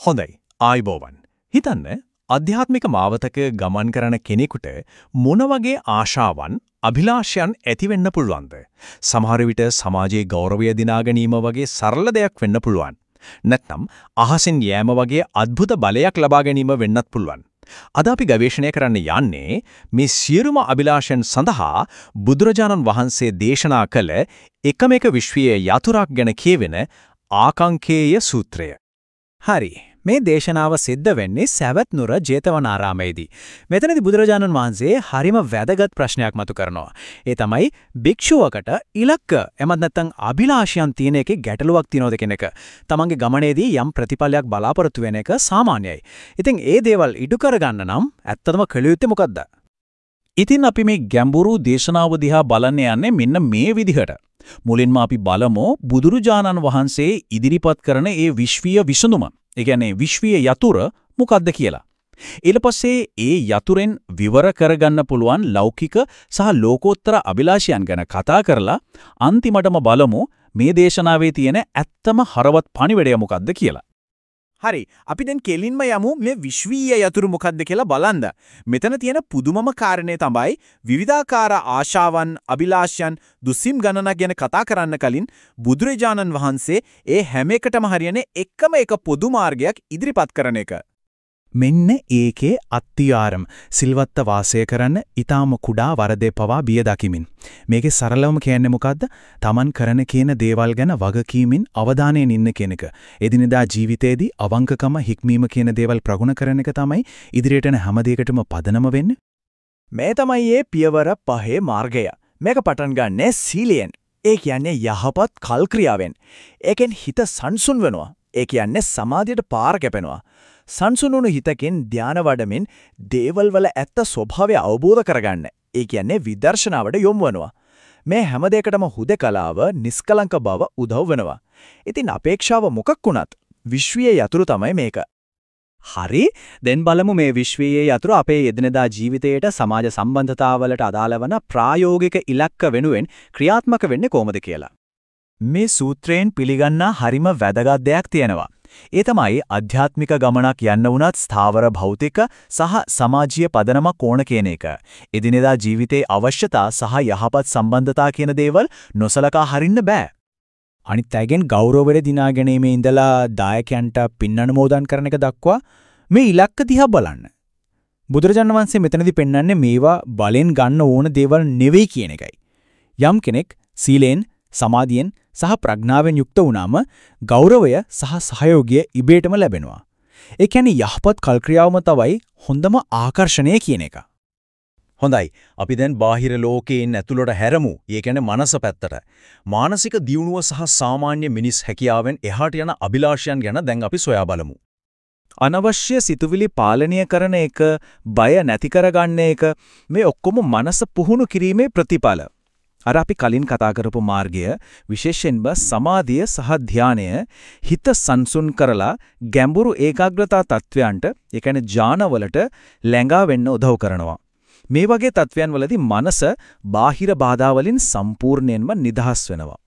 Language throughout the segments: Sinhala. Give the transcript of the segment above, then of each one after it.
හොඳයි ආයිබෝවන්. හිතන්න අධ්‍යාත්මික මාවතක ගමන් කරන කෙනෙකුට මොන වගේ ආශාවන් අභිලාෂයන් ඇති වෙන්න පුළුවන්ද? සමහර විට සමාජයේ ගෞරවය දිනා ගැනීම වගේ සරල දෙයක් වෙන්න පුළුවන්. නැත්නම් අහසින් යෑම වගේ අద్భుත බලයක් ලබා ගැනීම වෙන්නත් පුළුවන්. අද අපි ගවේෂණය කරන්න යන්නේ මේ සියලුම අභිලාෂයන් සඳහා බුදුරජාණන් වහන්සේ දේශනා කළ එකම එක විශ්වීය යතුරක් ගැන කියවෙන ආකංකේය සූත්‍රය. හරි. මේ දේශනාව සිද්ධ වෙන්නේ සවැත් නුර ජේතවනාරාමයේදී. මෙතනදී බුදුරජාණන් වහන්සේ හරිම වැදගත් ප්‍රශ්නයක් මතු කරනවා. ඒ තමයි භික්ෂුවකට ඉලක්ක එමත් නැත්නම් අභිලාෂයන් තියෙන එකේ ගැටලුවක් තියනෝද කියන එක. තමන්ගේ ගමනේදී යම් ප්‍රතිඵලයක් බලාපොරොත්තු වෙන එක සාමාන්‍යයි. ඉතින් ඒ දේවල් ඉටු කරගන්න නම් ඇත්තටම කළ යුත්තේ මොකද්ද? ඉතින් අපි මේ ගැඹුරු දේශනාව දිහා බලන්න යන්නේ මෙන්න මේ විදිහට. මුලින්ම අපි බලමු බුදුරජාණන් වහන්සේ ඉදිරිපත් කරන ඒ විශ්වීය විසඳුම. ඒ කියන්නේ විශ්වීය යතුර මොකක්ද කියලා. ඊට පස්සේ ඒ යතුරෙන් විවර කරගන්න පුළුවන් ලෞකික සහ ලෝකෝත්තර අභිලාෂයන් ගැන කතා කරලා අන්තිමටම බලමු මේ දේශනාවේ තියෙන ඇත්තම හරවත් පණිවිඩය මොකක්ද කියලා. හරි අපි දැන් කෙලින්ම යමු මේ විශ්වීය යතුරු මොකක්ද කියලා බලන්න. මෙතන තියෙන පුදුමම කාරණේ තමයි විවිධාකාර ආශාවන්, අභිලාෂයන්, දුසිම් ගණනක් ගැන කතා කරන්න කලින් බුදුරජාණන් වහන්සේ ඒ හැම එකටම හරියන්නේ එකම එක පොදු මාර්ගයක් ඉදිරිපත් කරන එක. මෙන්න ඒකේ අත්තිආරම් සිල්වත්ත වාසය කරන්න ඊටාම කුඩා වරදේ පවා බිය දකිමින්. මේකේ සරලවම කියන්නේ මොකද්ද? Taman කරන කියන දේවල් ගැන වගකීමෙන් අවධානයෙන් ඉන්න කෙනෙක් එදිනෙදා ජීවිතේදී අවංකකම හික්මීම කියන දේවල් ප්‍රගුණ කරන එක තමයි ඉදිරියට යන හැම දෙයකටම පදනම වෙන්නේ. මේ තමයි මේ පියවර පහේ මාර්ගය. මේක පටන් ගන්නේ සීලයෙන්. ඒ කියන්නේ යහපත් කල් ක්‍රියාවෙන්. ඒකෙන් හිත සංසුන් වෙනවා. ඒ කියන්නේ සමාධියට පාර කැපෙනවා. සංසුනුණු හිතකින් ධාන වඩමින් දේවල් වල ඇත්ත ස්වභාවය අවබෝධ කරගන්න. ඒ කියන්නේ විදර්ශනාවට යොමු වෙනවා. මේ හැම දෙයකටම හුදකලාව, නිස්කලංක බව උදව් වෙනවා. ඉතින් අපේක්ෂාව මොකක් වුණත් විශ්වීය යතුරු තමයි මේක. හරි දැන් බලමු මේ විශ්වීය යතුරු අපේ එදිනදා ජීවිතයට සමාජ සම්බන්ධතාවලට අදාළ වන ප්‍රායෝගික ඉලක්ක වෙනුවෙන් ක්‍රියාත්මක වෙන්නේ කොහොමද කියලා. මේ සූත්‍රයෙන් පිළිගන්නා හරිම වැදගත් දෙයක් තියෙනවා. ඒ තමයි අධ්‍යාත්මික ගමනක් යන්න වුණත් ස්ථාවර භෞතික සහ සමාජීය පදනමක් ඕන කියන එක. එදිනෙදා ජීවිතයේ අවශ්‍යතා සහ යහපත් සම්බන්ධතා කියන දේවල් නොසලකා හරින්න බෑ. අනිත් අයගෙන් ගෞරවය දිනා ගැනීමේ ඉඳලා දායකයන්ට පින් අනුමෝදන් කරන එක දක්වා මේ ඉලක්ක දිහා බලන්න. බුදුරජාණන් වහන්සේ මෙතනදී පෙන්වන්නේ මේවා බලෙන් ගන්න ඕන දේවල් නෙවෙයි කියන එකයි. යම් කෙනෙක් සීලෙන් සමාධියෙන් සහ ප්‍රඥාවෙන් යුක්ත වුණාම ගෞරවය සහ සහයෝගය ඉබේටම ලැබෙනවා. ඒ කියන්නේ යහපත් කල්ක්‍රියාවම තමයි හොඳම ආකර්ෂණය කියන එක. හොඳයි. අපි දැන් බාහිර ලෝකයෙන් ඇතුළට හැරමු. ඒ කියන්නේ මනස පැත්තට. මානසික දියුණුව සහ සාමාන්‍ය මිනිස් හැකියාවෙන් එහාට යන අභිලාෂයන් ගැන දැන් අපි සොයා බලමු. අනවශ්‍ය සිතුවිලි පාලනය කරන එක, බය නැති කරගන්න එක මේ ඔක්කොම මනස පුහුණු කිරීමේ ප්‍රතිඵල. අර අපි කලින් කතා කරපු මාර්ගය විශේෂයෙන්ම සමාධිය සහ ධානය හිත සංසුන් කරලා ගැඹුරු ඒකාග්‍රතා තත්වයන්ට ඒ කියන්නේ ඥානවලට ලැඟා වෙන්න උදව් කරනවා. මේ වගේ තත්වයන් වලදී මනස බාහිර බාධා වලින් සම්පූර්ණයෙන්ම නිදහස් වෙනවා.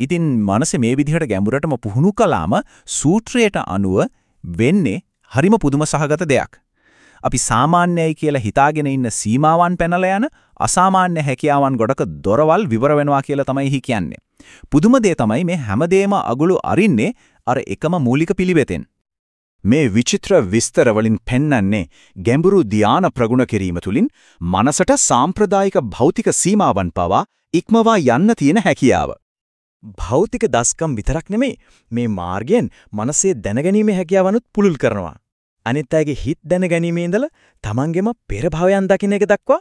ඉතින් මනස මේ විදිහට ගැඹුරටම පුහුණු කළාම සූත්‍රයට අනුව වෙන්නේ හරිම පුදුම සහගත දෙයක්. අපි සාමාන්‍යයි කියලා හිතාගෙන ඉන්න සීමාවන් පැනලා යන අසාමාන්‍ය හැකියාවන් ගොඩක දොරවල් විවර වෙනවා කියලා තමයි හි කියන්නේ. පුදුම දේ තමයි මේ හැමදේම අගුළු අරින්නේ අර එකම මූලික පිළිවෙතෙන්. මේ විචිත්‍ර විස්තර වලින් පෙන්වන්නේ ගැඹුරු ධාන ප්‍රගුණ කිරීම තුලින් මනසට සාම්ප්‍රදායික භෞතික සීමාවන් පවා ඉක්මවා යන්න තියෙන හැකියාව. භෞතික දස්කම් විතරක් නෙමෙයි මේ මාර්ගයෙන් මනසේ දැනගැනීමේ හැකියාවනුත් පුළුල් කරනවා. අනිත් අයගේ හිත් දැනගැනීමේ ඉඳලා තමන්ගෙම පෙර භවයන් දකින්න එක දක්වා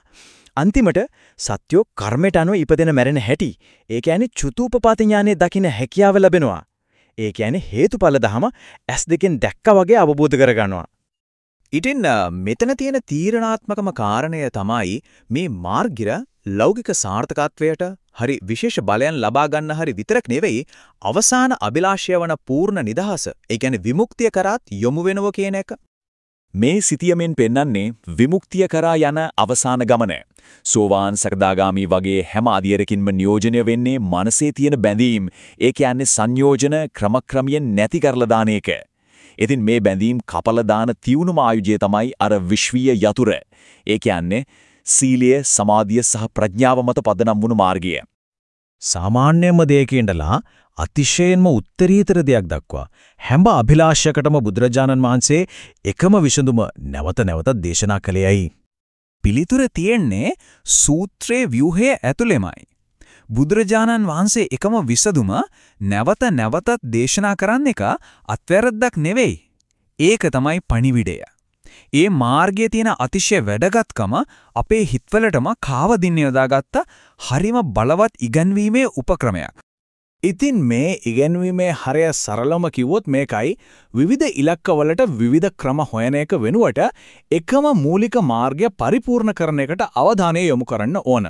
අන්තිමට සත්‍යෝ කර්මයට අනුව ඉපදෙන මැරෙන හැටි. ඒ කියන්නේ චුතූපපාත ඥානෙ දකින්න හැකියාව ලැබෙනවා. ඒ කියන්නේ හේතුඵල ධම ඇස් දෙකෙන් දැක්කා වගේ අවබෝධ කරගන්නවා. ඉතින් මෙතන තියෙන තීරණාත්මකම කාරණය තමයි මේ මාර්ගිර ලෞකික සාර්ථකත්වයට හරි විශේෂ බලයන් ලබා ගන්න හරි විතරක් නෙවෙයි අවසාන අභිලාෂය වන පූර්ණ නිදහස ඒ කියන්නේ විමුක්තිය කරාත් යොමු වෙනව කියන එක මේ සිතියමෙන් පෙන්වන්නේ විමුක්තිය කරා යන අවසාන ගමන. සෝවාන් සකදාගාමි වගේ හැම අධියරකින්ම නියෝජනය වෙන්නේ මනසේ තියෙන බැඳීම්. ඒ කියන්නේ සංයෝජන ක්‍රමක්‍රමයෙන් නැති කරලා දාන එක. ඉතින් මේ බැඳීම් කපල දාන තියුණුම ආයුධය තමයි අර විශ්වීය යතුර. ඒ කියන්නේ සීලය, සමාධිය සහ ප්‍රඥාව මත පදනම් වුණු මාර්ගය. සාමාන්‍යම දෙයක ඉඳලා අතිශයින්ම උත්තරීතර දෙයක් දක්වා හැම අභිලාෂයකටම බුදුරජාණන් වහන්සේ එකම විසඳුම නැවත නැවතත් දේශනා කළේයි. පිළිතුර තියෙන්නේ සූත්‍රයේ ව්‍යුහය ඇතුළෙමයි. බුදුරජාණන් වහන්සේ එකම විසඳුම නැවත නැවතත් දේශනා කරන්න එක අත්වැරද්දක් නෙවෙයි. ඒක තමයි පණිවිඩය. ඒ මාර්ගයේ තියෙන අතිශය වැදගත්කම අපේ හිතවලටම කාවදින්න යොදාගත්ත හරිම බලවත් ඉගැන්වීමේ උපක්‍රමයක්. ඉතින් මේ ඉගෙනීමේ හරය සරලම කිව්වොත් මේකයි විවිධ ඉලක්කවලට විවිධ ක්‍රම හොයන එක වෙනුවට එකම මූලික මාර්ගය පරිපූර්ණ කරන එකට අවධානය යොමු කරන්න ඕන.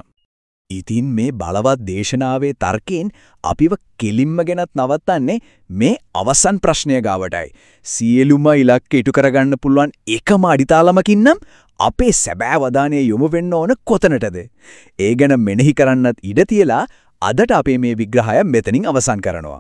ඉතින් මේ බලවත් දේශනාවේ තර්කයෙන් අපිව කෙලින්ම ගෙනත් නවත්තන්නේ මේ අවසන් ප්‍රශ්නය ගාවටයි. සියලුම ඉලක්ක ඉටු කරගන්න පුළුවන් එකම අඩිතාලමකින් නම් අපේ සැබෑ වදානය යොමු වෙන්න ඕන කොතනටද? ඒ ගැන මෙනෙහි කරන්නත් ඉඩ තියලා අදට අපේ මේ විග්‍රහය මෙතනින් අවසන් කරනවා.